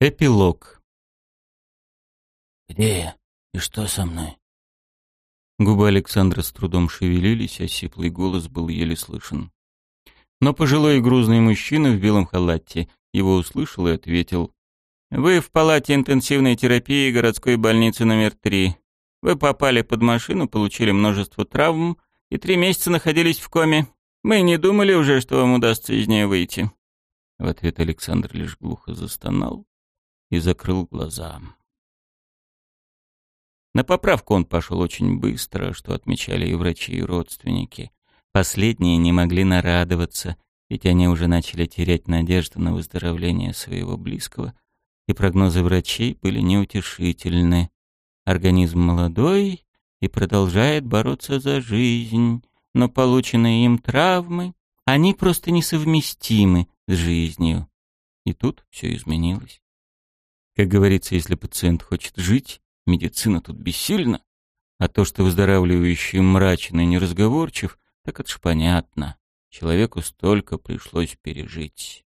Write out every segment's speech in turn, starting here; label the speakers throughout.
Speaker 1: Эпилог.
Speaker 2: «Где я? И что со мной?»
Speaker 1: Губы Александра с трудом шевелились, а сиплый голос был еле слышен. Но пожилой и грузный мужчина в белом халате его услышал и ответил. «Вы в палате интенсивной терапии городской больницы номер три. Вы попали под машину, получили множество травм и три месяца находились в коме. Мы не думали уже, что вам удастся из нее выйти». В ответ Александр лишь глухо застонал и закрыл глаза. На поправку он пошел очень быстро, что отмечали и врачи, и родственники. Последние не могли нарадоваться, ведь они уже начали терять надежду на выздоровление своего близкого, и прогнозы врачей были неутешительны. Организм молодой и продолжает бороться за жизнь, но полученные им травмы, они просто несовместимы с жизнью. И тут все изменилось. Как говорится, если пациент хочет жить, медицина тут бессильна, а то, что выздоравливающий мрачный и неразговорчив, так это ж понятно. Человеку столько пришлось пережить.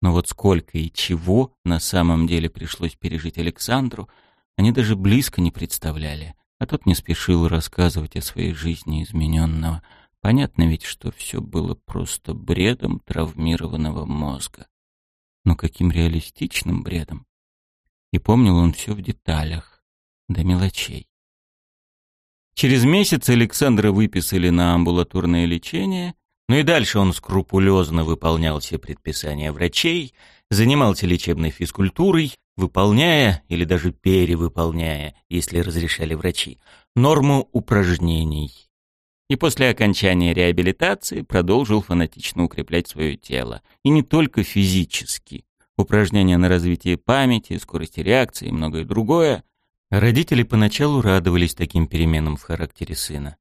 Speaker 1: Но вот сколько и чего на самом деле пришлось пережить Александру, они даже близко не представляли, а тот не спешил рассказывать о своей жизни измененного. Понятно ведь, что все было просто бредом травмированного мозга но каким реалистичным бредом. И помнил он все в деталях, до мелочей. Через месяц Александра выписали на амбулаторное лечение, но и дальше он скрупулезно выполнял все предписания врачей, занимался лечебной физкультурой, выполняя или даже перевыполняя, если разрешали врачи, норму упражнений и после окончания реабилитации продолжил фанатично укреплять свое тело. И не только физически. Упражнения на развитие памяти, скорости реакции и многое другое. Родители поначалу радовались таким переменам в характере сына.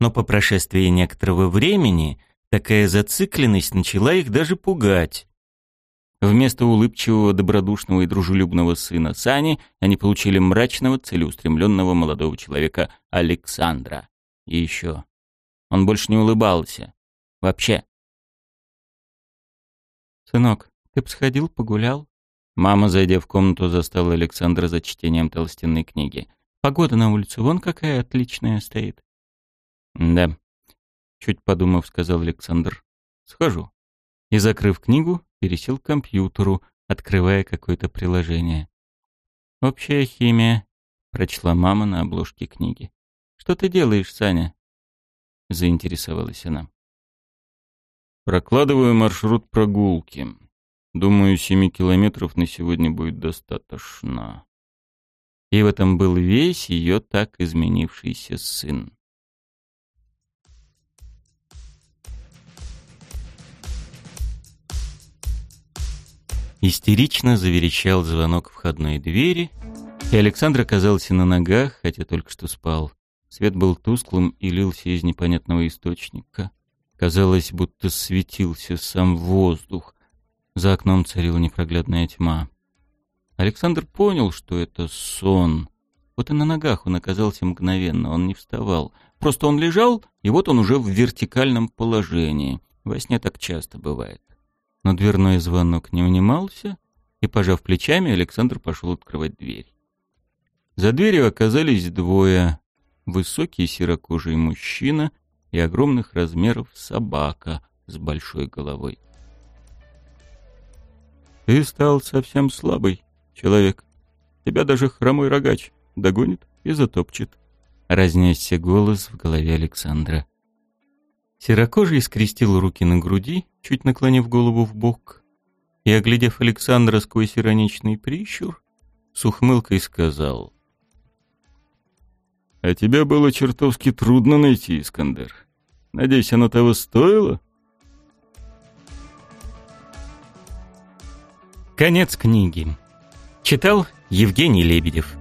Speaker 1: Но по прошествии некоторого времени такая зацикленность начала их даже пугать. Вместо улыбчивого, добродушного и дружелюбного сына Сани они получили мрачного, целеустремленного молодого человека Александра. И еще он больше не улыбался. Вообще. «Сынок, ты б сходил, погулял?» Мама, зайдя в комнату, застала Александра за чтением толстенной книги. «Погода на улице вон какая отличная стоит». «Да», — чуть подумав, сказал Александр. «Схожу». И, закрыв книгу, пересел к компьютеру, открывая какое-то приложение. «Общая химия», — прочла мама на обложке книги. «Что ты делаешь, Саня?» — заинтересовалась она. «Прокладываю маршрут прогулки. Думаю, семи километров на сегодня будет достаточно». И в этом был весь ее так изменившийся сын. Истерично заверещал звонок входной двери, и Александр оказался на ногах, хотя только что спал. Свет был тусклым и лился из непонятного источника. Казалось, будто светился сам воздух. За окном царила непроглядная тьма. Александр понял, что это сон. Вот и на ногах он оказался мгновенно, он не вставал. Просто он лежал, и вот он уже в вертикальном положении. Во сне так часто бывает. Но дверной звонок не унимался, и, пожав плечами, Александр пошел открывать дверь. За дверью оказались двое высокий серокожий мужчина и огромных размеров собака с большой головой. «Ты стал совсем слабый, человек. Тебя даже хромой рогач догонит и затопчет», — разнесся голос в голове Александра. Серокожий скрестил руки на груди, чуть наклонив голову в бок, и, оглядев Александра сквозь ироничный прищур, с ухмылкой сказал — а тебя было чертовски трудно найти, Искандер. Надеюсь, оно того стоило?
Speaker 3: Конец книги. Читал Евгений Лебедев.